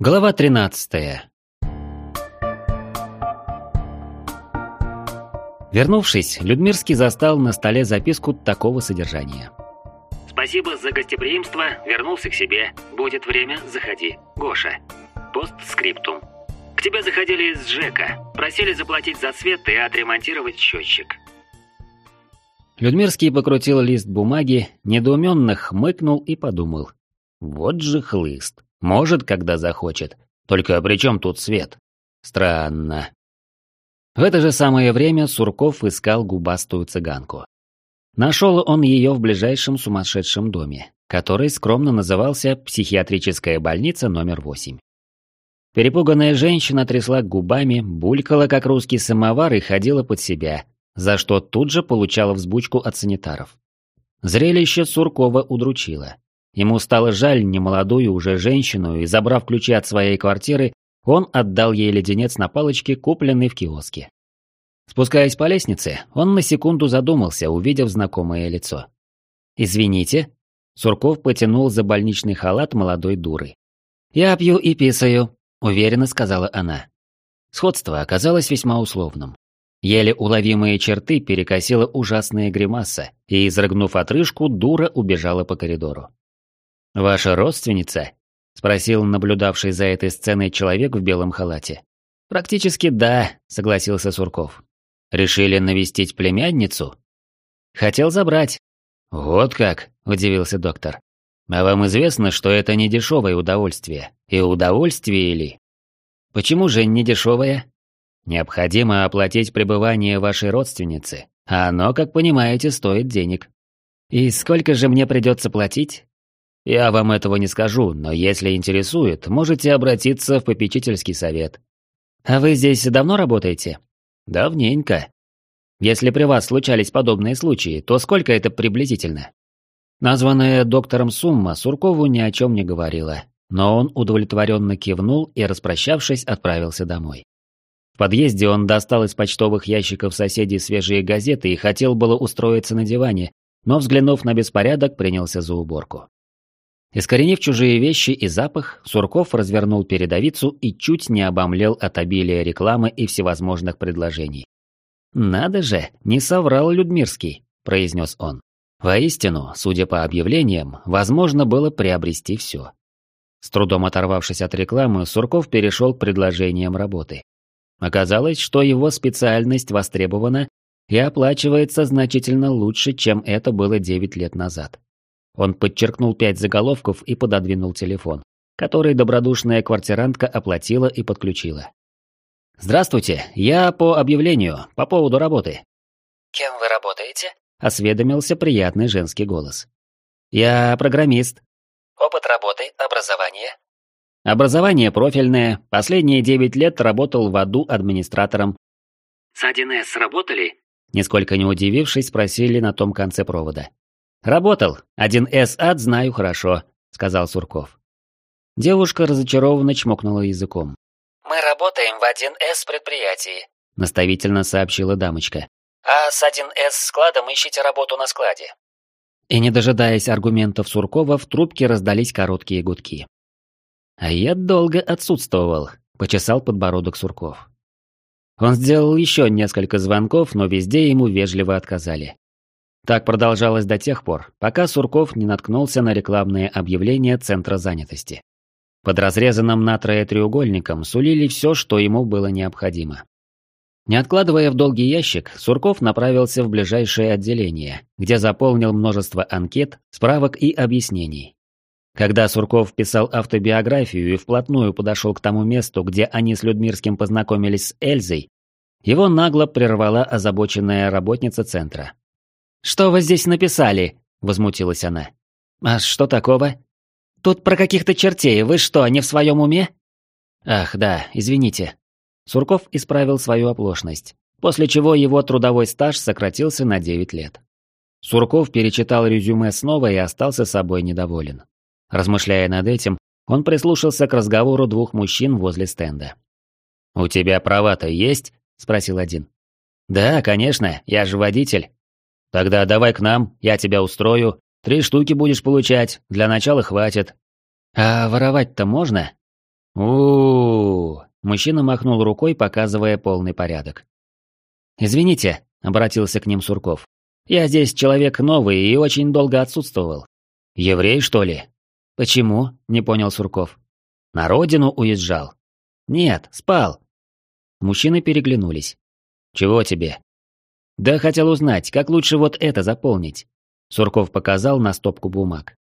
Глава 13. Вернувшись, Людмирский застал на столе записку такого содержания. «Спасибо за гостеприимство, вернулся к себе. Будет время, заходи. Гоша. Постскриптум. К тебе заходили из ЖЭКа. Просили заплатить за свет и отремонтировать счетчик. Людмирский покрутил лист бумаги, недоуменно хмыкнул и подумал. Вот же хлыст. Может, когда захочет. Только при чем тут свет? Странно. В это же самое время Сурков искал губастую цыганку. Нашел он ее в ближайшем сумасшедшем доме, который скромно назывался «Психиатрическая больница номер 8». Перепуганная женщина трясла губами, булькала, как русский самовар, и ходила под себя, за что тут же получала взбучку от санитаров. Зрелище Суркова удручило. Ему стало жаль немолодую уже женщину, и, забрав ключи от своей квартиры, он отдал ей леденец на палочке, купленный в киоске. Спускаясь по лестнице, он на секунду задумался, увидев знакомое лицо. «Извините?» Сурков потянул за больничный халат молодой дуры. «Я пью и писаю», — уверенно сказала она. Сходство оказалось весьма условным. Еле уловимые черты перекосила ужасная гримаса, и, изрыгнув отрыжку, дура убежала по коридору. «Ваша родственница?» – спросил наблюдавший за этой сценой человек в белом халате. «Практически да», – согласился Сурков. «Решили навестить племянницу?» «Хотел забрать». «Вот как?» – удивился доктор. «А вам известно, что это не дешевое удовольствие? И удовольствие ли?» «Почему же не дешевое?» «Необходимо оплатить пребывание вашей родственницы, а оно, как понимаете, стоит денег». «И сколько же мне придется платить?» Я вам этого не скажу, но если интересует, можете обратиться в попечительский совет. А вы здесь давно работаете? Давненько. Если при вас случались подобные случаи, то сколько это приблизительно? Названная доктором сумма Суркову ни о чем не говорила, но он удовлетворенно кивнул и, распрощавшись, отправился домой. В подъезде он достал из почтовых ящиков соседей свежие газеты и хотел было устроиться на диване, но, взглянув на беспорядок, принялся за уборку. Искоренив чужие вещи и запах, Сурков развернул передовицу и чуть не обомлел от обилия рекламы и всевозможных предложений. «Надо же, не соврал Людмирский», – произнес он. Воистину, судя по объявлениям, возможно было приобрести все. С трудом оторвавшись от рекламы, Сурков перешел к предложениям работы. Оказалось, что его специальность востребована и оплачивается значительно лучше, чем это было 9 лет назад. Он подчеркнул пять заголовков и пододвинул телефон, который добродушная квартирантка оплатила и подключила. «Здравствуйте, я по объявлению, по поводу работы». «Кем вы работаете?» – осведомился приятный женский голос. «Я программист». «Опыт работы, образование?» «Образование профильное, последние девять лет работал в аду администратором». «С 1С работали?» Нисколько не удивившись, спросили на том конце провода. «Работал. Один С-ад знаю хорошо», — сказал Сурков. Девушка разочарованно чмокнула языком. «Мы работаем в 1С предприятии», — наставительно сообщила дамочка. «А с 1С складом ищите работу на складе». И не дожидаясь аргументов Суркова, в трубке раздались короткие гудки. «А я долго отсутствовал», — почесал подбородок Сурков. Он сделал еще несколько звонков, но везде ему вежливо отказали. Так продолжалось до тех пор, пока Сурков не наткнулся на рекламное объявление Центра занятости. Под разрезанным натрое треугольником сулили все, что ему было необходимо. Не откладывая в долгий ящик, Сурков направился в ближайшее отделение, где заполнил множество анкет, справок и объяснений. Когда Сурков писал автобиографию и вплотную подошел к тому месту, где они с Людмирским познакомились с Эльзой, его нагло прервала озабоченная работница центра. «Что вы здесь написали?» – возмутилась она. «А что такого?» «Тут про каких-то чертей, вы что, не в своем уме?» «Ах, да, извините». Сурков исправил свою оплошность, после чего его трудовой стаж сократился на 9 лет. Сурков перечитал резюме снова и остался собой недоволен. Размышляя над этим, он прислушался к разговору двух мужчин возле стенда. «У тебя права-то есть?» – спросил один. «Да, конечно, я же водитель», Тогда давай к нам, я тебя устрою. Три штуки будешь получать, для начала хватит. А воровать-то можно? у, Мужчина махнул рукой, показывая полный порядок. «Извините», — обратился к ним Сурков. «Я здесь человек новый и очень долго отсутствовал». «Еврей, что ли?» «Почему?» — не понял Сурков. «На родину уезжал». «Нет, спал». Мужчины переглянулись. «Чего тебе?» «Да хотел узнать, как лучше вот это заполнить». Сурков показал на стопку бумаг.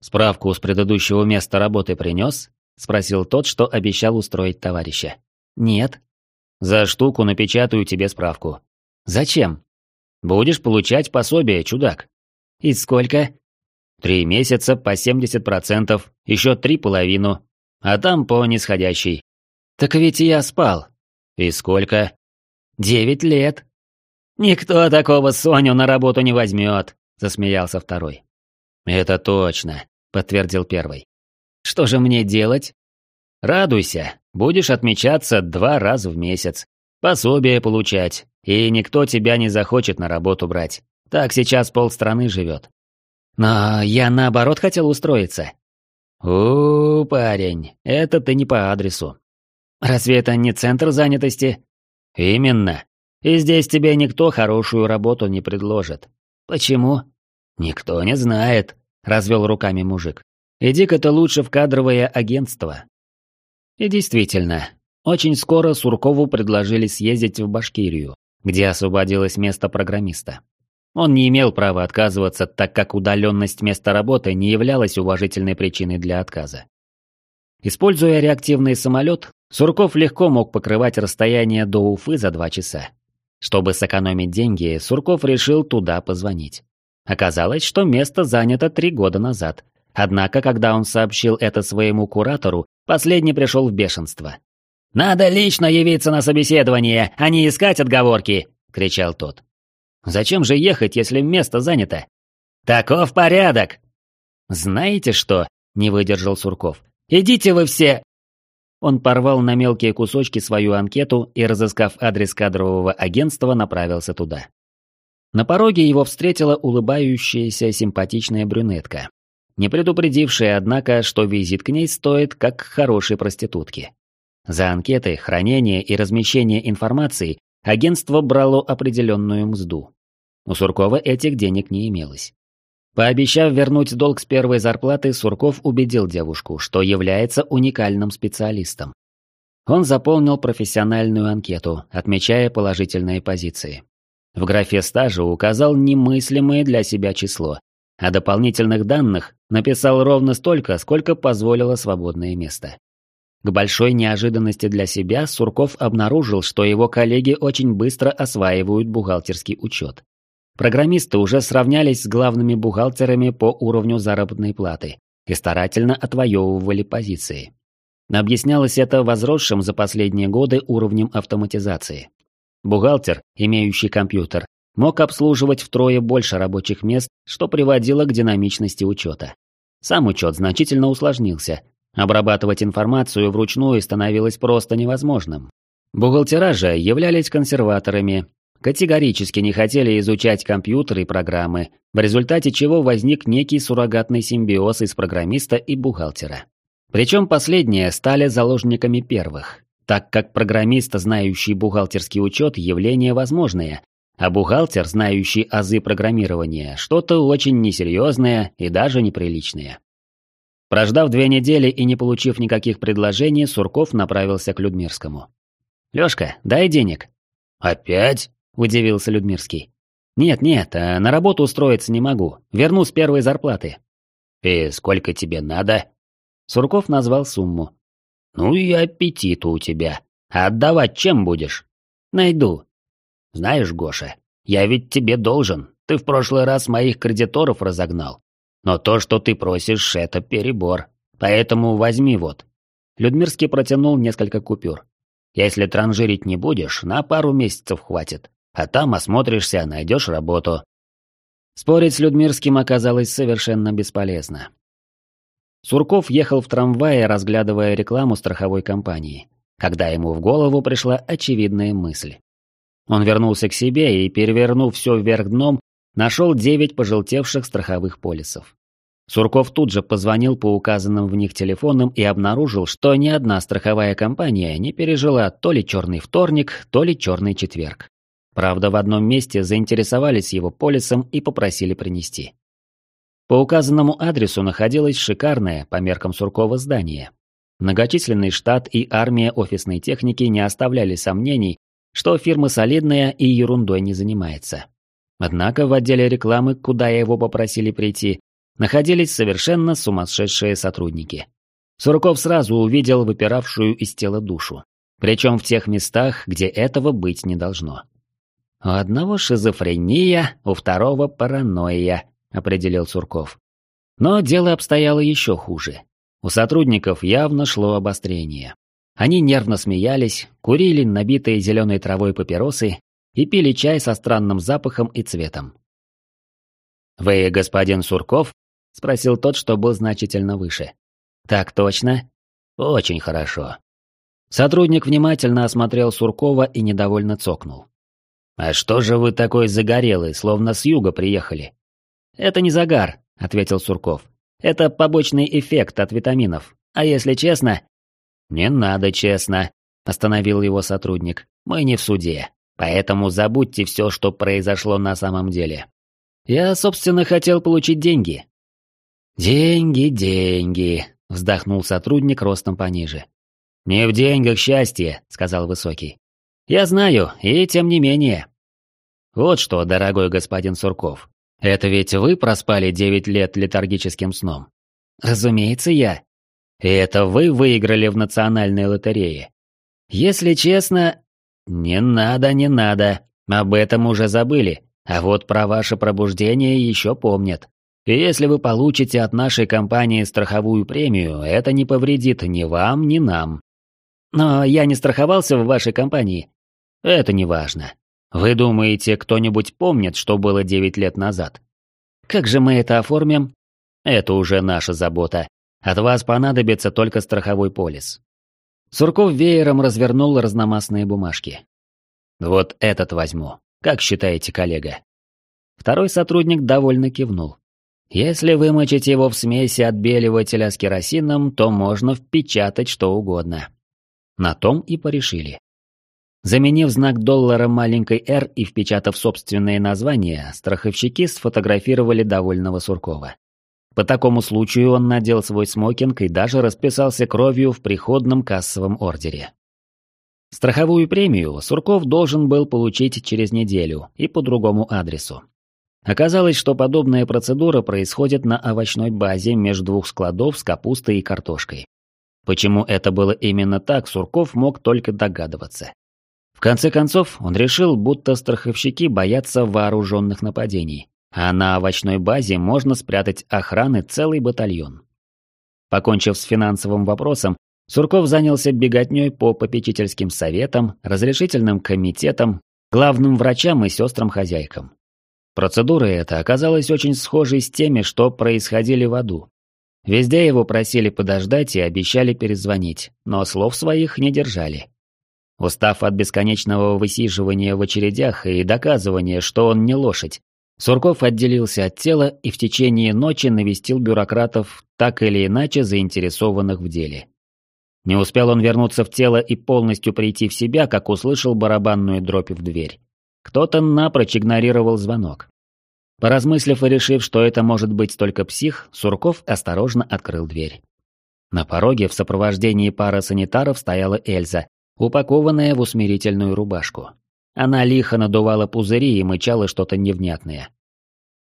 «Справку с предыдущего места работы принес?» — спросил тот, что обещал устроить товарища. «Нет». «За штуку напечатаю тебе справку». «Зачем?» «Будешь получать пособие, чудак». «И сколько?» «Три месяца по 70%, еще три половину, а там по нисходящей». «Так ведь я спал». «И сколько?» «Девять лет». «Никто такого Соню на работу не возьмет», — засмеялся второй. «Это точно», — подтвердил первый. «Что же мне делать?» «Радуйся, будешь отмечаться два раза в месяц, пособие получать, и никто тебя не захочет на работу брать. Так сейчас полстраны живет». «Но я наоборот хотел устроиться». «У, парень, это ты не по адресу». «Разве это не центр занятости?» «Именно. И здесь тебе никто хорошую работу не предложит». «Почему?» «Никто не знает», — развел руками мужик. «Иди-ка ты лучше в кадровое агентство». И действительно, очень скоро Суркову предложили съездить в Башкирию, где освободилось место программиста. Он не имел права отказываться, так как удаленность места работы не являлась уважительной причиной для отказа. Используя реактивный самолет, Сурков легко мог покрывать расстояние до Уфы за два часа. Чтобы сэкономить деньги, Сурков решил туда позвонить. Оказалось, что место занято три года назад. Однако, когда он сообщил это своему куратору, последний пришел в бешенство. «Надо лично явиться на собеседование, а не искать отговорки!» — кричал тот. «Зачем же ехать, если место занято?» «Таков порядок!» «Знаете что?» — не выдержал Сурков. «Идите вы все!» Он порвал на мелкие кусочки свою анкету и, разыскав адрес кадрового агентства, направился туда. На пороге его встретила улыбающаяся симпатичная брюнетка, не предупредившая, однако, что визит к ней стоит как хорошей проститутке. За анкеты, хранение и размещение информации агентство брало определенную мзду. У Суркова этих денег не имелось. Пообещав вернуть долг с первой зарплаты, Сурков убедил девушку, что является уникальным специалистом. Он заполнил профессиональную анкету, отмечая положительные позиции. В графе стажа указал немыслимое для себя число, а дополнительных данных написал ровно столько, сколько позволило свободное место. К большой неожиданности для себя Сурков обнаружил, что его коллеги очень быстро осваивают бухгалтерский учет. Программисты уже сравнялись с главными бухгалтерами по уровню заработной платы и старательно отвоевывали позиции. Объяснялось это возросшим за последние годы уровнем автоматизации. Бухгалтер, имеющий компьютер, мог обслуживать втрое больше рабочих мест, что приводило к динамичности учета. Сам учет значительно усложнился. Обрабатывать информацию вручную становилось просто невозможным. Бухгалтера же являлись консерваторами, категорически не хотели изучать компьютеры и программы, в результате чего возник некий суррогатный симбиоз из программиста и бухгалтера. Причем последние стали заложниками первых так как программист, знающий бухгалтерский учет, явление возможное, а бухгалтер, знающий азы программирования, что-то очень несерьезное и даже неприличное. Прождав две недели и не получив никаких предложений, Сурков направился к Людмирскому. «Лёшка, дай денег». «Опять?» – удивился Людмирский. «Нет-нет, а на работу устроиться не могу. Верну с первой зарплаты». «И сколько тебе надо?» Сурков назвал сумму. Ну и аппетит у тебя. А отдавать чем будешь? Найду. Знаешь, Гоша, я ведь тебе должен. Ты в прошлый раз моих кредиторов разогнал. Но то, что ты просишь, это перебор. Поэтому возьми вот. Людмирский протянул несколько купюр. Если транжирить не будешь, на пару месяцев хватит. А там осмотришься, найдешь работу. Спорить с Людмирским оказалось совершенно бесполезно. Сурков ехал в трамвае, разглядывая рекламу страховой компании, когда ему в голову пришла очевидная мысль. Он вернулся к себе и, перевернув все вверх дном, нашел девять пожелтевших страховых полисов. Сурков тут же позвонил по указанным в них телефонам и обнаружил, что ни одна страховая компания не пережила то ли черный вторник, то ли черный четверг. Правда, в одном месте заинтересовались его полисом и попросили принести. По указанному адресу находилось шикарное, по меркам Суркова, здание. Многочисленный штат и армия офисной техники не оставляли сомнений, что фирма солидная и ерундой не занимается. Однако в отделе рекламы, куда его попросили прийти, находились совершенно сумасшедшие сотрудники. Сурков сразу увидел выпиравшую из тела душу. Причем в тех местах, где этого быть не должно. «У одного шизофрения, у второго паранойя», — определил Сурков. Но дело обстояло еще хуже. У сотрудников явно шло обострение. Они нервно смеялись, курили набитые зеленой травой папиросы и пили чай со странным запахом и цветом. «Вы господин Сурков?» — спросил тот, что был значительно выше. «Так точно?» «Очень хорошо». Сотрудник внимательно осмотрел Суркова и недовольно цокнул. «А что же вы такой загорелый, словно с юга приехали?» «Это не загар», — ответил Сурков. «Это побочный эффект от витаминов. А если честно...» «Не надо честно», — остановил его сотрудник. «Мы не в суде, поэтому забудьте все, что произошло на самом деле. Я, собственно, хотел получить деньги». «Деньги, деньги», — вздохнул сотрудник ростом пониже. «Не в деньгах счастье», — сказал Высокий. Я знаю, и тем не менее. Вот что, дорогой господин Сурков, это ведь вы проспали девять лет летаргическим сном? Разумеется, я. И это вы выиграли в национальной лотерее. Если честно... Не надо, не надо. Об этом уже забыли. А вот про ваше пробуждение еще помнят. И если вы получите от нашей компании страховую премию, это не повредит ни вам, ни нам. Но я не страховался в вашей компании. Это не важно. Вы думаете, кто-нибудь помнит, что было 9 лет назад? Как же мы это оформим? Это уже наша забота. От вас понадобится только страховой полис. Сурков веером развернул разномастные бумажки. Вот этот возьму. Как считаете, коллега? Второй сотрудник довольно кивнул. Если вымочить его в смеси отбеливателя с керосином, то можно впечатать что угодно. На том и порешили. Заменив знак доллара маленькой «Р» и впечатав собственное название, страховщики сфотографировали довольного Суркова. По такому случаю он надел свой смокинг и даже расписался кровью в приходном кассовом ордере. Страховую премию Сурков должен был получить через неделю и по другому адресу. Оказалось, что подобная процедура происходит на овощной базе между двух складов с капустой и картошкой. Почему это было именно так, Сурков мог только догадываться конце концов, он решил, будто страховщики боятся вооруженных нападений, а на овощной базе можно спрятать охраны целый батальон. Покончив с финансовым вопросом, Сурков занялся беготней по попечительским советам, разрешительным комитетам, главным врачам и сестрам-хозяйкам. Процедура эта оказалась очень схожей с теми, что происходили в аду. Везде его просили подождать и обещали перезвонить, но слов своих не держали. Устав от бесконечного высиживания в очередях и доказывания, что он не лошадь, Сурков отделился от тела и в течение ночи навестил бюрократов, так или иначе заинтересованных в деле. Не успел он вернуться в тело и полностью прийти в себя, как услышал барабанную дробь в дверь. Кто-то напрочь игнорировал звонок. Поразмыслив и решив, что это может быть только псих, Сурков осторожно открыл дверь. На пороге в сопровождении пары санитаров стояла Эльза, упакованная в усмирительную рубашку. Она лихо надувала пузыри и мычала что-то невнятное.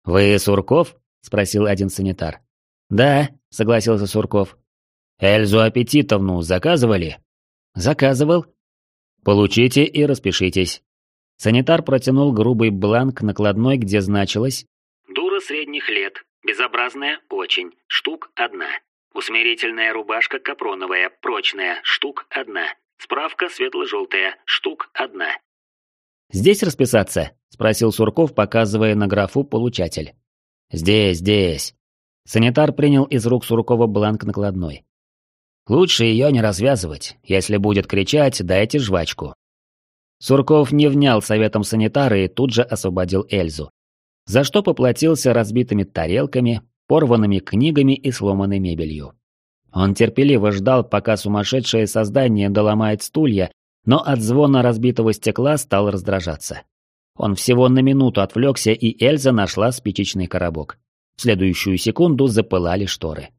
«Вы Сурков?» – спросил один санитар. «Да», – согласился Сурков. «Эльзу Аппетитовну заказывали?» «Заказывал». «Получите и распишитесь». Санитар протянул грубый бланк накладной, где значилось «Дура средних лет, безобразная очень, штук одна. Усмирительная рубашка капроновая, прочная, штук одна. Справка светло-желтая, штук одна. «Здесь расписаться?» – спросил Сурков, показывая на графу «Получатель». «Здесь, здесь». Санитар принял из рук Суркова бланк накладной. «Лучше ее не развязывать. Если будет кричать, дайте жвачку». Сурков не внял советом санитара и тут же освободил Эльзу. За что поплатился разбитыми тарелками, порванными книгами и сломанной мебелью. Он терпеливо ждал, пока сумасшедшее создание доломает стулья, но от звона разбитого стекла стал раздражаться. Он всего на минуту отвлекся, и Эльза нашла спичечный коробок. В следующую секунду запылали шторы.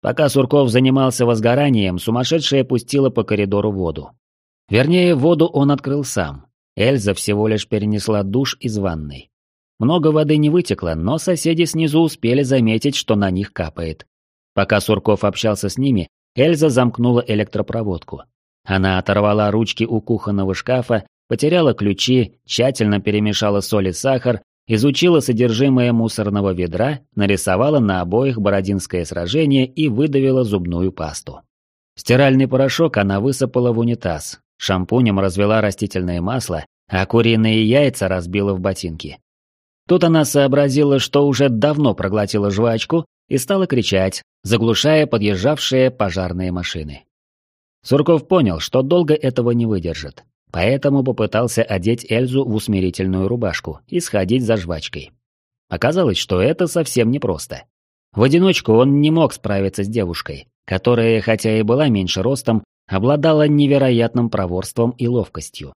Пока Сурков занимался возгоранием, сумасшедшая пустила по коридору воду. Вернее, воду он открыл сам. Эльза всего лишь перенесла душ из ванной. Много воды не вытекло, но соседи снизу успели заметить, что на них капает. Пока Сурков общался с ними, Эльза замкнула электропроводку. Она оторвала ручки у кухонного шкафа, потеряла ключи, тщательно перемешала соль и сахар, изучила содержимое мусорного ведра, нарисовала на обоих Бородинское сражение и выдавила зубную пасту. Стиральный порошок она высыпала в унитаз, шампунем развела растительное масло, а куриные яйца разбила в ботинки. Тут она сообразила, что уже давно проглотила жвачку и стала кричать, заглушая подъезжавшие пожарные машины. Сурков понял, что долго этого не выдержит, поэтому попытался одеть Эльзу в усмирительную рубашку и сходить за жвачкой. Оказалось, что это совсем непросто. В одиночку он не мог справиться с девушкой, которая, хотя и была меньше ростом, обладала невероятным проворством и ловкостью.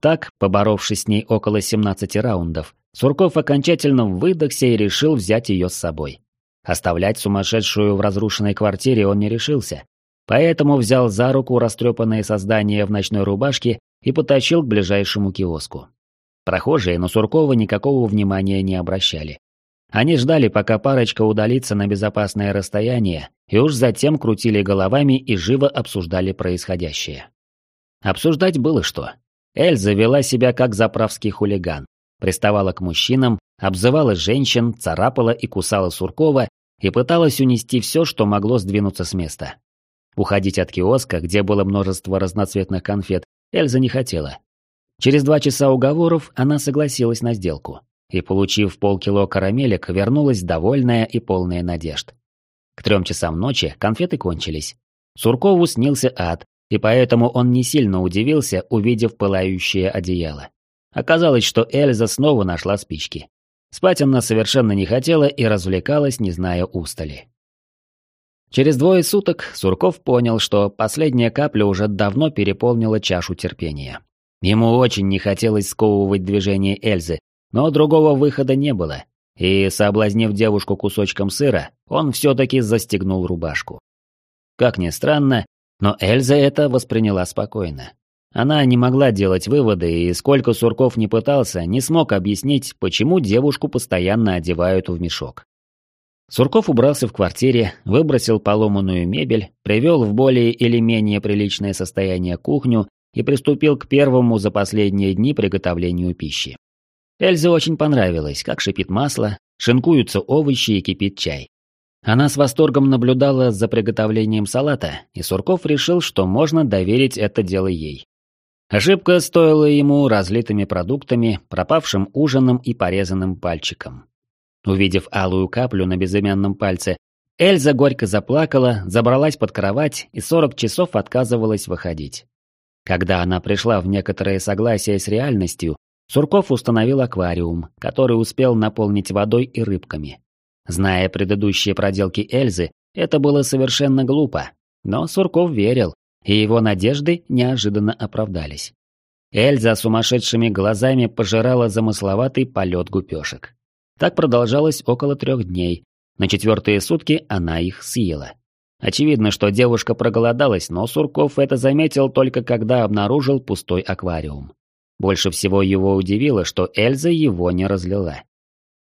Так, поборовшись с ней около 17 раундов, Сурков окончательно выдохся и решил взять ее с собой. Оставлять сумасшедшую в разрушенной квартире он не решился, поэтому взял за руку растрепанное создание в ночной рубашке и потащил к ближайшему киоску. Прохожие на Суркова никакого внимания не обращали. Они ждали, пока парочка удалится на безопасное расстояние, и уж затем крутили головами и живо обсуждали происходящее. Обсуждать было что. Эльза вела себя как заправский хулиган, приставала к мужчинам, обзывала женщин, царапала и кусала Суркова и пыталась унести все, что могло сдвинуться с места. Уходить от киоска, где было множество разноцветных конфет, Эльза не хотела. Через два часа уговоров она согласилась на сделку и, получив полкило карамелек, вернулась довольная и полная надежд. К трем часам ночи конфеты кончились. Суркову снился ад, и поэтому он не сильно удивился, увидев пылающее одеяло. Оказалось, что Эльза снова нашла спички. Спать она совершенно не хотела и развлекалась, не зная устали. Через двое суток Сурков понял, что последняя капля уже давно переполнила чашу терпения. Ему очень не хотелось сковывать движение Эльзы, но другого выхода не было, и, соблазнив девушку кусочком сыра, он все-таки застегнул рубашку. Как ни странно, но Эльза это восприняла спокойно. Она не могла делать выводы, и сколько Сурков не пытался, не смог объяснить, почему девушку постоянно одевают в мешок. Сурков убрался в квартире, выбросил поломанную мебель, привел в более или менее приличное состояние кухню и приступил к первому за последние дни приготовлению пищи. Эльзе очень понравилось, как шипит масло, шинкуются овощи и кипит чай. Она с восторгом наблюдала за приготовлением салата, и Сурков решил, что можно доверить это дело ей. Ошибка стоила ему разлитыми продуктами, пропавшим ужином и порезанным пальчиком. Увидев алую каплю на безымянном пальце, Эльза горько заплакала, забралась под кровать и 40 часов отказывалась выходить. Когда она пришла в некоторое согласие с реальностью, Сурков установил аквариум, который успел наполнить водой и рыбками. Зная предыдущие проделки Эльзы, это было совершенно глупо, но Сурков верил, и его надежды неожиданно оправдались. Эльза сумасшедшими глазами пожирала замысловатый полет гупешек. Так продолжалось около трех дней. На четвертые сутки она их съела. Очевидно, что девушка проголодалась, но Сурков это заметил только когда обнаружил пустой аквариум. Больше всего его удивило, что Эльза его не разлила.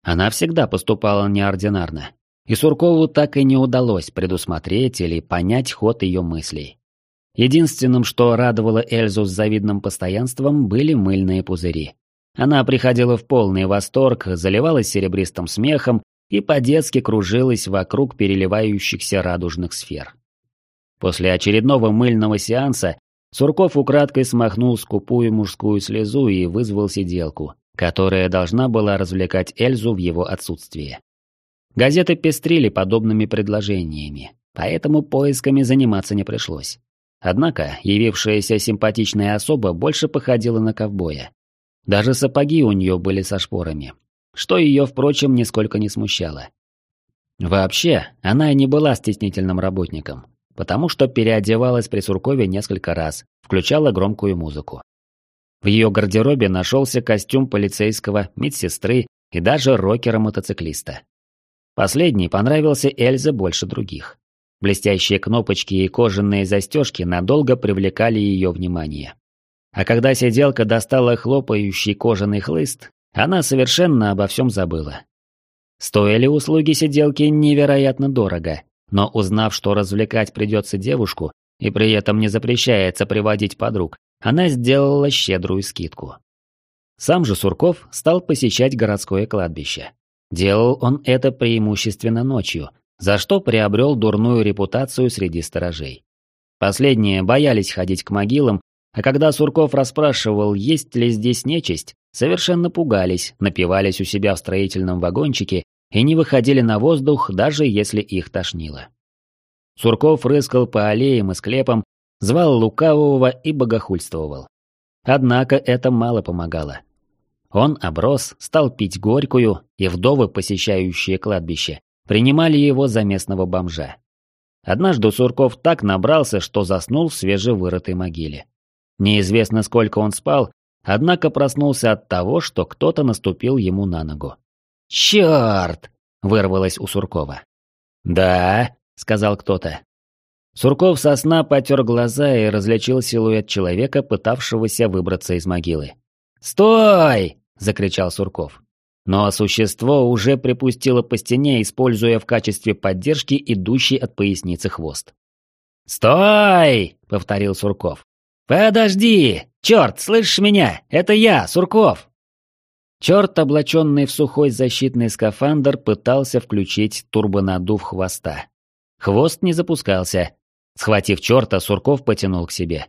Она всегда поступала неординарно, и Суркову так и не удалось предусмотреть или понять ход ее мыслей. Единственным, что радовало Эльзу с завидным постоянством, были мыльные пузыри. Она приходила в полный восторг, заливалась серебристым смехом и по-детски кружилась вокруг переливающихся радужных сфер. После очередного мыльного сеанса Сурков украдкой смахнул скупую мужскую слезу и вызвал сиделку, которая должна была развлекать Эльзу в его отсутствие. Газеты пестрили подобными предложениями, поэтому поисками заниматься не пришлось. Однако явившаяся симпатичная особа больше походила на ковбоя. Даже сапоги у нее были со шпорами, что ее, впрочем, нисколько не смущало. Вообще, она и не была стеснительным работником, потому что переодевалась при Суркове несколько раз, включала громкую музыку. В ее гардеробе нашелся костюм полицейского, медсестры и даже рокера-мотоциклиста. Последний понравился Эльзе больше других. Блестящие кнопочки и кожаные застежки надолго привлекали ее внимание. А когда сиделка достала хлопающий кожаный хлыст, она совершенно обо всем забыла. Стоили услуги сиделки невероятно дорого, но узнав, что развлекать придется девушку, и при этом не запрещается приводить подруг, она сделала щедрую скидку. Сам же Сурков стал посещать городское кладбище. Делал он это преимущественно ночью, за что приобрел дурную репутацию среди сторожей. Последние боялись ходить к могилам, а когда Сурков расспрашивал, есть ли здесь нечисть, совершенно пугались, напивались у себя в строительном вагончике и не выходили на воздух, даже если их тошнило. Сурков рыскал по аллеям и склепам, звал лукавого и богохульствовал. Однако это мало помогало. Он оброс, стал пить горькую, и вдовы, посещающие кладбище, принимали его за местного бомжа. Однажды Сурков так набрался, что заснул в свежевырытой могиле. Неизвестно, сколько он спал, однако проснулся от того, что кто-то наступил ему на ногу. «Черт!» — вырвалось у Суркова. «Да», — сказал кто-то. Сурков со сна потер глаза и различил силуэт человека, пытавшегося выбраться из могилы. «Стой!» — закричал Сурков. Но существо уже припустило по стене, используя в качестве поддержки идущий от поясницы хвост. «Стой!» — повторил Сурков. «Подожди! Черт, слышишь меня? Это я, Сурков!» Черт, облаченный в сухой защитный скафандр, пытался включить турбонадув хвоста. Хвост не запускался. Схватив черта, Сурков потянул к себе.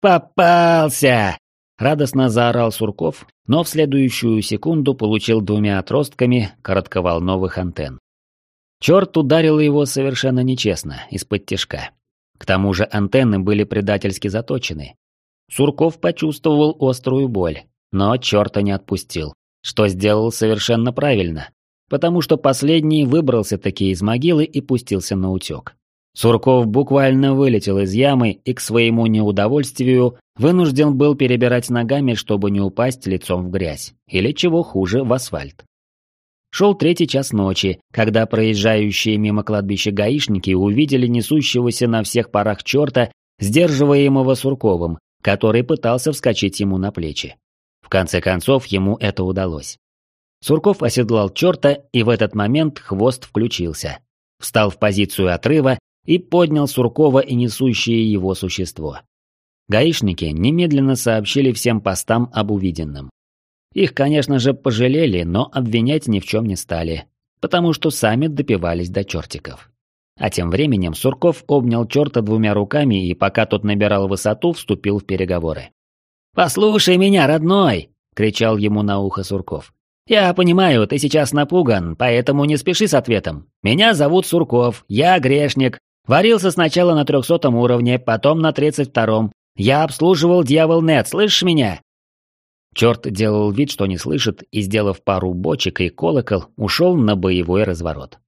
«Попался!» Радостно заорал Сурков, но в следующую секунду получил двумя отростками коротковолновых антенн. Черт ударил его совершенно нечестно, из-под тяжка. К тому же антенны были предательски заточены. Сурков почувствовал острую боль, но черта не отпустил, что сделал совершенно правильно, потому что последний выбрался таки из могилы и пустился на утек. Сурков буквально вылетел из ямы и к своему неудовольствию вынужден был перебирать ногами, чтобы не упасть лицом в грязь, или чего хуже, в асфальт. Шел третий час ночи, когда проезжающие мимо кладбища гаишники увидели несущегося на всех парах черта, сдерживаемого Сурковым, который пытался вскочить ему на плечи. Конце концов, ему это удалось. Сурков оседлал черта, и в этот момент хвост включился. Встал в позицию отрыва и поднял Суркова и несущее его существо. Гаишники немедленно сообщили всем постам об увиденном. Их, конечно же, пожалели, но обвинять ни в чем не стали, потому что сами допивались до чертиков. А тем временем Сурков обнял черта двумя руками и, пока тот набирал высоту, вступил в переговоры. «Послушай меня, родной!» — кричал ему на ухо Сурков. «Я понимаю, ты сейчас напуган, поэтому не спеши с ответом. Меня зовут Сурков, я грешник. Варился сначала на трехсотом уровне, потом на тридцать втором. Я обслуживал Дьявол Нет, слышишь меня? Черт делал вид, что не слышит, и, сделав пару бочек и колокол, ушел на боевой разворот.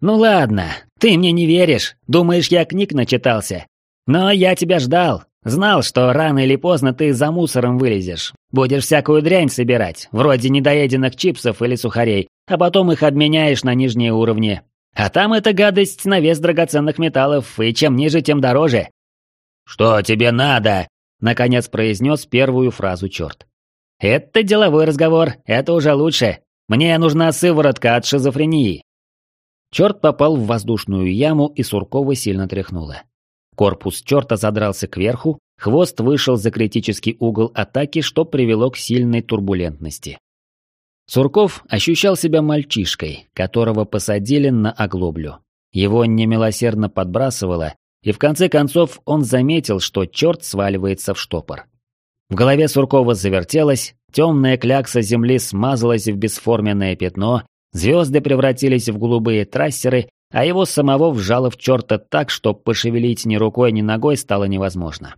«Ну ладно, ты мне не веришь, думаешь, я книг начитался. Но я тебя ждал, знал, что рано или поздно ты за мусором вылезешь. Будешь всякую дрянь собирать, вроде недоеденных чипсов или сухарей, а потом их обменяешь на нижние уровни. А там эта гадость на вес драгоценных металлов, и чем ниже, тем дороже». «Что тебе надо?» — наконец произнес первую фразу черт. «Это деловой разговор, это уже лучше. Мне нужна сыворотка от шизофрении». Черт попал в воздушную яму, и Суркова сильно тряхнуло. Корпус черта задрался кверху, хвост вышел за критический угол атаки, что привело к сильной турбулентности. Сурков ощущал себя мальчишкой, которого посадили на оглоблю. Его немилосердно подбрасывало, и в конце концов он заметил, что черт сваливается в штопор. В голове Суркова завертелось, темная клякса земли смазалась в бесформенное пятно, звезды превратились в голубые трассеры, а его самого вжало в черта так, что пошевелить ни рукой, ни ногой стало невозможно.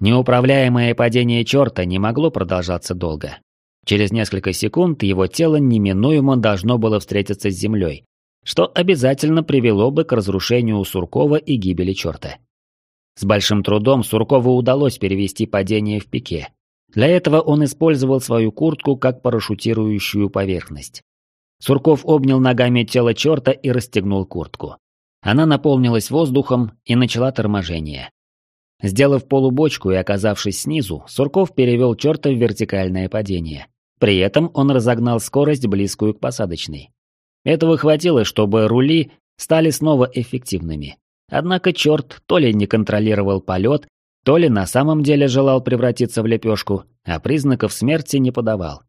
Неуправляемое падение черта не могло продолжаться долго. Через несколько секунд его тело неминуемо должно было встретиться с землей. что обязательно привело бы к разрушению Суркова и гибели черта. С большим трудом Суркову удалось перевести падение в пике. Для этого он использовал свою куртку как парашютирующую поверхность. Сурков обнял ногами тело черта и расстегнул куртку. Она наполнилась воздухом и начала торможение. Сделав полубочку и оказавшись снизу, Сурков перевел черта в вертикальное падение. При этом он разогнал скорость, близкую к посадочной. Этого хватило, чтобы рули стали снова эффективными. Однако черт то ли не контролировал полет, то ли на самом деле желал превратиться в лепешку, а признаков смерти не подавал.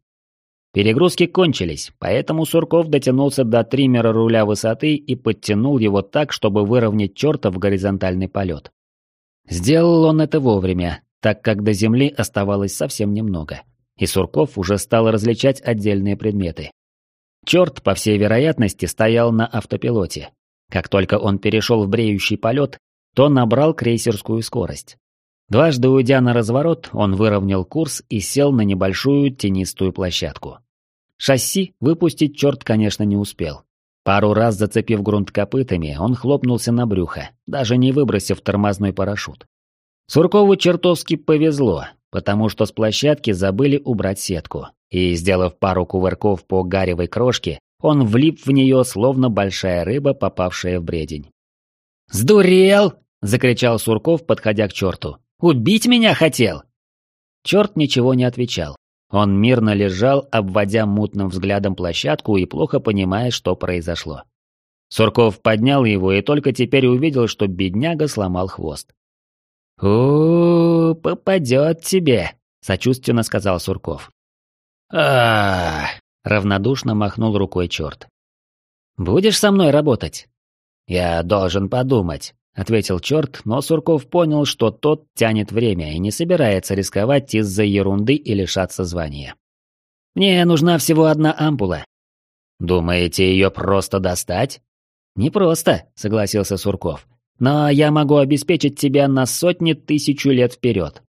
Перегрузки кончились, поэтому Сурков дотянулся до триммера руля высоты и подтянул его так, чтобы выровнять черта в горизонтальный полет. Сделал он это вовремя, так как до земли оставалось совсем немного, и Сурков уже стал различать отдельные предметы. Черт, по всей вероятности, стоял на автопилоте. Как только он перешел в бреющий полет, то набрал крейсерскую скорость. Дважды уйдя на разворот, он выровнял курс и сел на небольшую тенистую площадку. Шасси выпустить черт, конечно, не успел. Пару раз зацепив грунт копытами, он хлопнулся на брюхо, даже не выбросив тормозной парашют. Суркову чертовски повезло, потому что с площадки забыли убрать сетку, и, сделав пару кувырков по гаревой крошке, он влип в нее, словно большая рыба, попавшая в бредень. «Сдурел!» — закричал Сурков, подходя к черту. «Убить меня хотел!» Черт ничего не отвечал. Он мирно лежал, обводя мутным взглядом площадку и плохо понимая, что произошло. Сурков поднял его и только теперь увидел, что бедняга сломал хвост. «У, попадет тебе», — сочувственно сказал Сурков. а равнодушно махнул рукой черт. «Будешь со мной работать?» «Я должен подумать», — ответил черт, но Сурков понял, что тот тянет время и не собирается рисковать из-за ерунды и лишаться звания. «Мне нужна всего одна ампула». «Думаете, ее просто достать?» «Не просто», — согласился Сурков. «Но я могу обеспечить тебя на сотни тысячу лет вперед».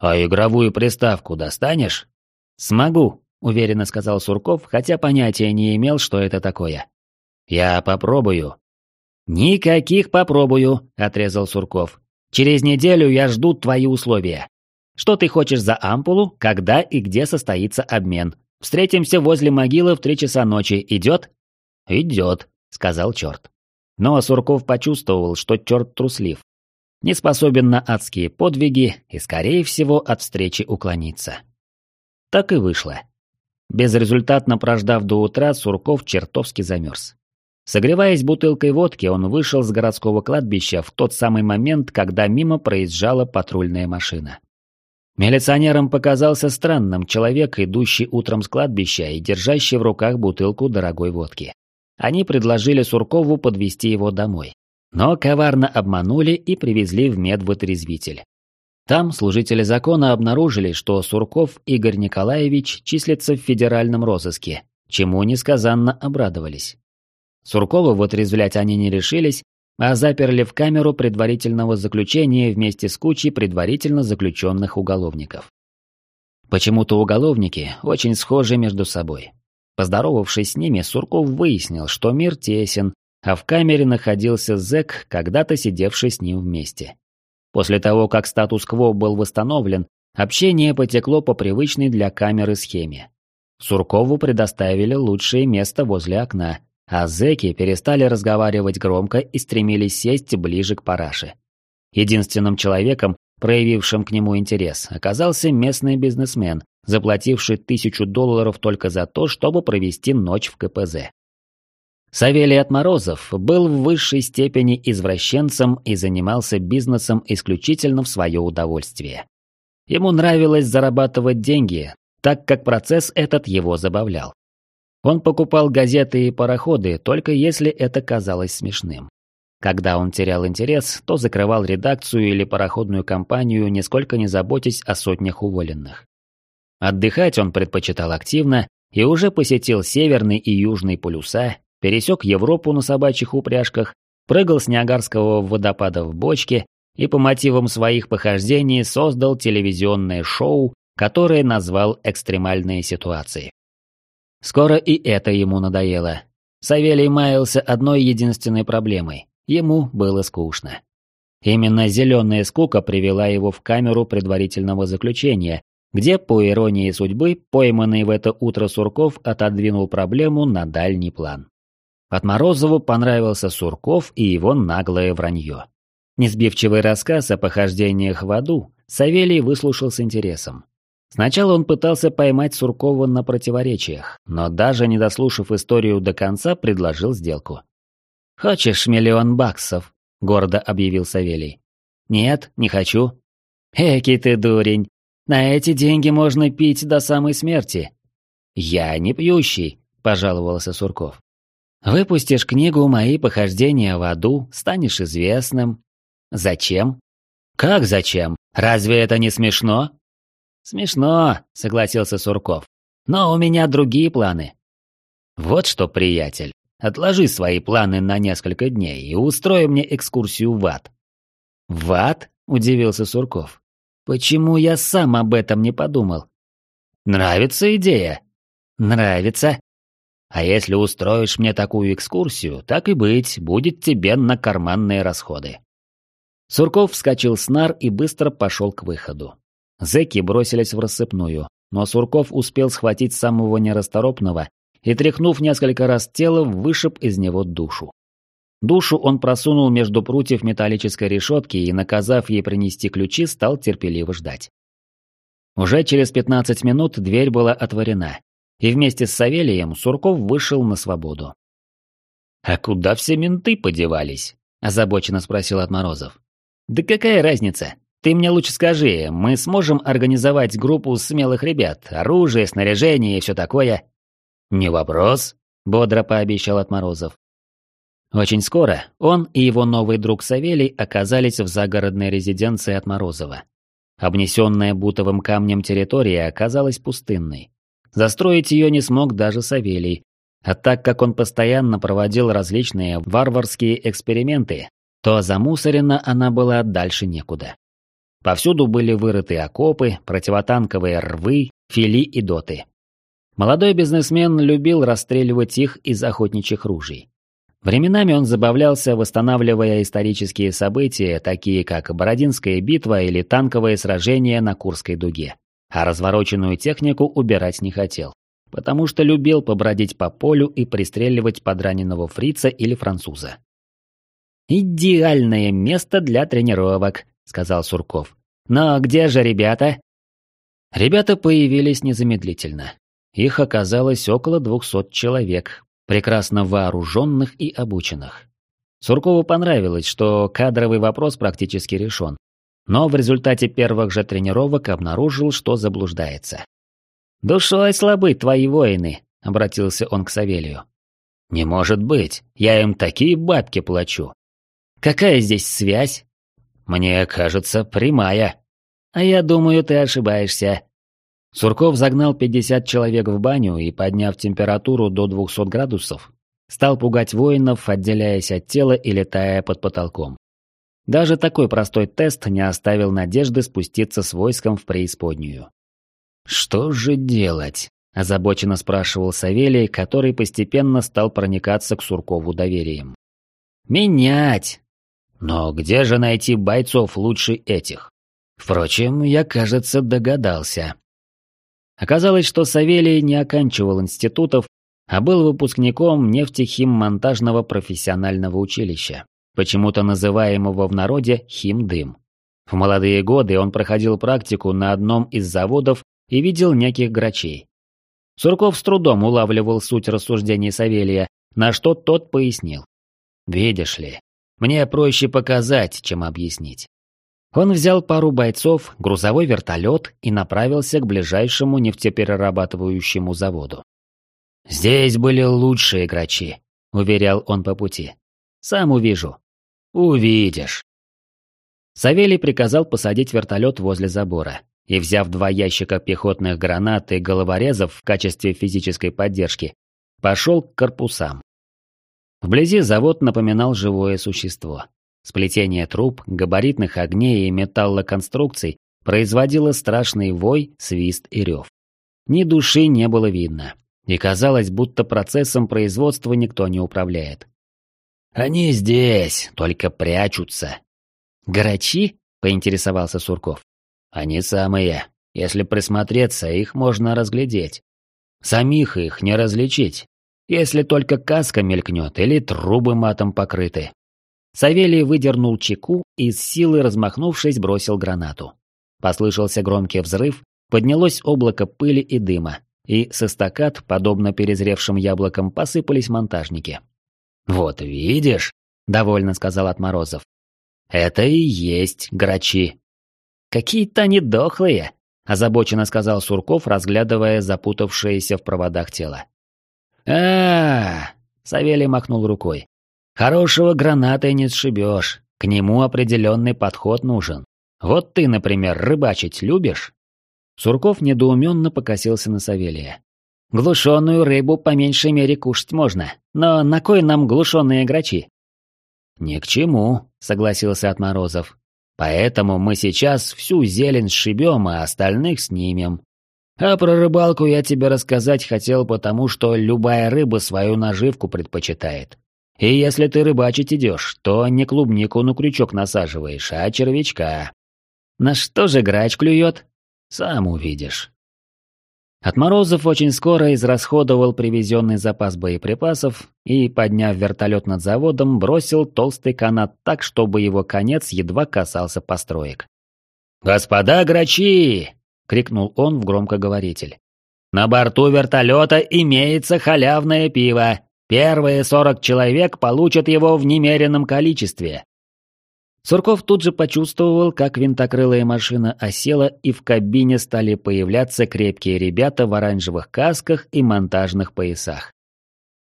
«А игровую приставку достанешь?» «Смогу», — уверенно сказал Сурков, хотя понятия не имел, что это такое. «Я попробую», «Никаких попробую», — отрезал Сурков. «Через неделю я жду твои условия. Что ты хочешь за ампулу, когда и где состоится обмен? Встретимся возле могилы в три часа ночи. Идет?» «Идет», — сказал черт. Но Сурков почувствовал, что черт труслив. Не способен на адские подвиги и, скорее всего, от встречи уклониться. Так и вышло. Безрезультатно прождав до утра, Сурков чертовски замерз. Согреваясь бутылкой водки, он вышел с городского кладбища в тот самый момент, когда мимо проезжала патрульная машина. Милиционерам показался странным человек, идущий утром с кладбища и держащий в руках бутылку дорогой водки. Они предложили Суркову подвести его домой. Но коварно обманули и привезли в медвотрезвитель. Там служители закона обнаружили, что Сурков Игорь Николаевич числится в федеральном розыске, чему несказанно обрадовались. Суркова вытрезвлять они не решились, а заперли в камеру предварительного заключения вместе с кучей предварительно заключенных уголовников. Почему-то уголовники очень схожи между собой. Поздоровавшись с ними, Сурков выяснил, что мир тесен, а в камере находился зэк, когда-то сидевший с ним вместе. После того, как статус-кво был восстановлен, общение потекло по привычной для камеры схеме. Суркову предоставили лучшее место возле окна, а зэки перестали разговаривать громко и стремились сесть ближе к параше. Единственным человеком, проявившим к нему интерес, оказался местный бизнесмен, заплативший тысячу долларов только за то, чтобы провести ночь в КПЗ. Савелий Отморозов был в высшей степени извращенцем и занимался бизнесом исключительно в свое удовольствие. Ему нравилось зарабатывать деньги, так как процесс этот его забавлял. Он покупал газеты и пароходы, только если это казалось смешным. Когда он терял интерес, то закрывал редакцию или пароходную компанию, нисколько не заботясь о сотнях уволенных. Отдыхать он предпочитал активно и уже посетил Северный и Южный полюса, пересек Европу на собачьих упряжках, прыгал с Ниагарского водопада в бочке и по мотивам своих похождений создал телевизионное шоу, которое назвал «Экстремальные ситуации». Скоро и это ему надоело. Савелий маялся одной единственной проблемой. Ему было скучно. Именно зеленая скука привела его в камеру предварительного заключения, где, по иронии судьбы, пойманный в это утро Сурков отодвинул проблему на дальний план. Отморозову понравился Сурков и его наглое вранье. Несбивчивый рассказ о похождениях в аду Савелий выслушал с интересом. Сначала он пытался поймать Суркова на противоречиях, но даже не дослушав историю до конца, предложил сделку. «Хочешь миллион баксов?» — гордо объявил Савелий. «Нет, не хочу». «Эки ты дурень, на эти деньги можно пить до самой смерти». «Я не пьющий», — пожаловался Сурков. «Выпустишь книгу «Мои похождения в аду», станешь известным». «Зачем?» «Как зачем? Разве это не смешно?» «Смешно», — согласился Сурков. «Но у меня другие планы». «Вот что, приятель, отложи свои планы на несколько дней и устрой мне экскурсию в ад». «В ад?» — удивился Сурков. «Почему я сам об этом не подумал?» «Нравится идея?» «Нравится. А если устроишь мне такую экскурсию, так и быть, будет тебе на карманные расходы». Сурков вскочил с нар и быстро пошел к выходу. Зэки бросились в рассыпную, но Сурков успел схватить самого нерасторопного и, тряхнув несколько раз тело, вышиб из него душу. Душу он просунул между прутьев металлической решетки и, наказав ей принести ключи, стал терпеливо ждать. Уже через 15 минут дверь была отворена, и вместе с Савелием Сурков вышел на свободу. «А куда все менты подевались?» – озабоченно спросил Отморозов. «Да какая разница? Ты мне лучше скажи, мы сможем организовать группу смелых ребят, оружие, снаряжение и все такое?» «Не вопрос», — бодро пообещал Отморозов. Очень скоро он и его новый друг Савелий оказались в загородной резиденции Отморозова. Обнесенная бутовым камнем территория оказалась пустынной. Застроить ее не смог даже Савелий, а так как он постоянно проводил различные варварские эксперименты, то замусорена она была дальше некуда. Повсюду были вырыты окопы, противотанковые рвы, фили и доты. Молодой бизнесмен любил расстреливать их из охотничьих ружей. Временами он забавлялся, восстанавливая исторические события, такие как Бородинская битва или танковое сражение на Курской дуге. А развороченную технику убирать не хотел, потому что любил побродить по полю и пристреливать подраненного фрица или француза. «Идеальное место для тренировок», сказал Сурков. «Но где же ребята?» Ребята появились незамедлительно. Их оказалось около двухсот человек, прекрасно вооруженных и обученных. Суркову понравилось, что кадровый вопрос практически решен, но в результате первых же тренировок обнаружил, что заблуждается. «Душой слабы твои воины», — обратился он к Савелию. «Не может быть, я им такие бабки плачу». «Какая здесь связь?» Мне кажется, прямая. А я думаю, ты ошибаешься. Сурков загнал 50 человек в баню и, подняв температуру до 200 градусов, стал пугать воинов, отделяясь от тела и летая под потолком. Даже такой простой тест не оставил надежды спуститься с войском в преисподнюю. «Что же делать?» – озабоченно спрашивал Савелий, который постепенно стал проникаться к Суркову доверием. «Менять!» Но где же найти бойцов лучше этих? Впрочем, я, кажется, догадался. Оказалось, что Савелий не оканчивал институтов, а был выпускником нефтехиммонтажного профессионального училища, почему-то называемого в народе «Химдым». В молодые годы он проходил практику на одном из заводов и видел неких грачей. Сурков с трудом улавливал суть рассуждений Савелия, на что тот пояснил. «Видишь ли, мне проще показать, чем объяснить. Он взял пару бойцов, грузовой вертолет и направился к ближайшему нефтеперерабатывающему заводу. «Здесь были лучшие грачи», — уверял он по пути. «Сам увижу». «Увидишь». Савелий приказал посадить вертолет возле забора и, взяв два ящика пехотных гранат и головорезов в качестве физической поддержки, пошел к корпусам. Вблизи завод напоминал живое существо. Сплетение труб, габаритных огней и металлоконструкций производило страшный вой, свист и рев. Ни души не было видно. и казалось, будто процессом производства никто не управляет. «Они здесь, только прячутся». «Грачи?» — поинтересовался Сурков. «Они самые. Если присмотреться, их можно разглядеть. Самих их не различить, если только каска мелькнет или трубы матом покрыты». Савелий выдернул чеку и с силы размахнувшись бросил гранату. Послышался громкий взрыв, поднялось облако пыли и дыма, и с эстакад, подобно перезревшим яблокам, посыпались монтажники. «Вот видишь», — довольно сказал Отморозов. «Это и есть грачи». «Какие-то они дохлые», — озабоченно сказал Сурков, разглядывая запутавшееся в проводах тело. А, Савелий махнул рукой. «Хорошего гранатой не сшибешь, к нему определенный подход нужен. Вот ты, например, рыбачить любишь?» Сурков недоуменно покосился на Савелия. «Глушеную рыбу по меньшей мере кушать можно, но на кой нам глушеные грачи?» «Ни к чему», — согласился Отморозов. «Поэтому мы сейчас всю зелень сшибем, а остальных снимем. А про рыбалку я тебе рассказать хотел, потому что любая рыба свою наживку предпочитает. И если ты рыбачить идешь, то не клубнику на крючок насаживаешь, а червячка. На что же грач клюет? Сам увидишь. Отморозов очень скоро израсходовал привезенный запас боеприпасов и, подняв вертолет над заводом, бросил толстый канат так, чтобы его конец едва касался построек. «Господа грачи!» — крикнул он в громкоговоритель. «На борту вертолета имеется халявное пиво. Первые сорок человек получат его в немеренном количестве. Сурков тут же почувствовал, как винтокрылая машина осела, и в кабине стали появляться крепкие ребята в оранжевых касках и монтажных поясах.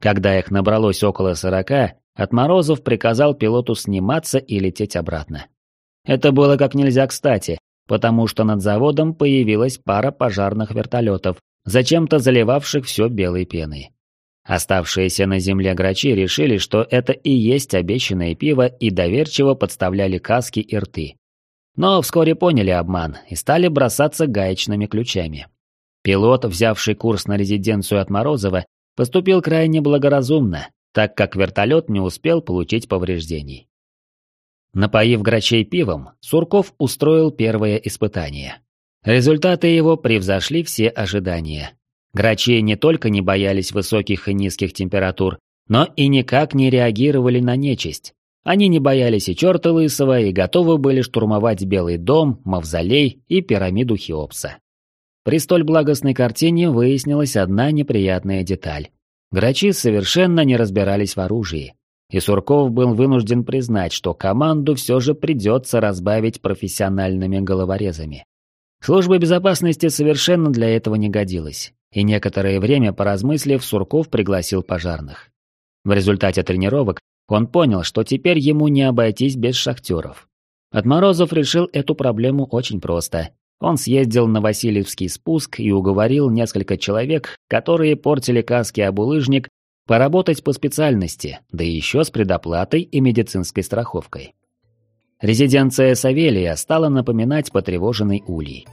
Когда их набралось около сорока, Отморозов приказал пилоту сниматься и лететь обратно. Это было как нельзя кстати, потому что над заводом появилась пара пожарных вертолетов, зачем-то заливавших все белой пеной. Оставшиеся на земле грачи решили, что это и есть обещанное пиво и доверчиво подставляли каски и рты. Но вскоре поняли обман и стали бросаться гаечными ключами. Пилот, взявший курс на резиденцию от Морозова, поступил крайне благоразумно, так как вертолет не успел получить повреждений. Напоив грачей пивом, Сурков устроил первое испытание. Результаты его превзошли все ожидания. Грачи не только не боялись высоких и низких температур, но и никак не реагировали на нечисть. Они не боялись и черта лысого, и готовы были штурмовать Белый дом, Мавзолей и пирамиду Хеопса. При столь благостной картине выяснилась одна неприятная деталь. Грачи совершенно не разбирались в оружии. И Сурков был вынужден признать, что команду все же придется разбавить профессиональными головорезами. Служба безопасности совершенно для этого не годилась и некоторое время поразмыслив, Сурков пригласил пожарных. В результате тренировок он понял, что теперь ему не обойтись без шахтеров. Отморозов решил эту проблему очень просто. Он съездил на Васильевский спуск и уговорил несколько человек, которые портили каски об улыжник, поработать по специальности, да еще с предоплатой и медицинской страховкой. Резиденция Савелия стала напоминать потревоженный улей.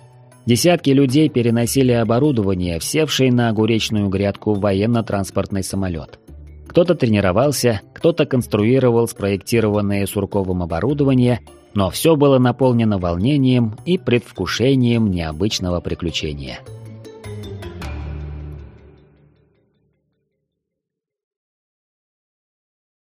Десятки людей переносили оборудование, всевший на огуречную грядку военно-транспортный самолет. Кто-то тренировался, кто-то конструировал спроектированное Сурковым оборудование, но все было наполнено волнением и предвкушением необычного приключения.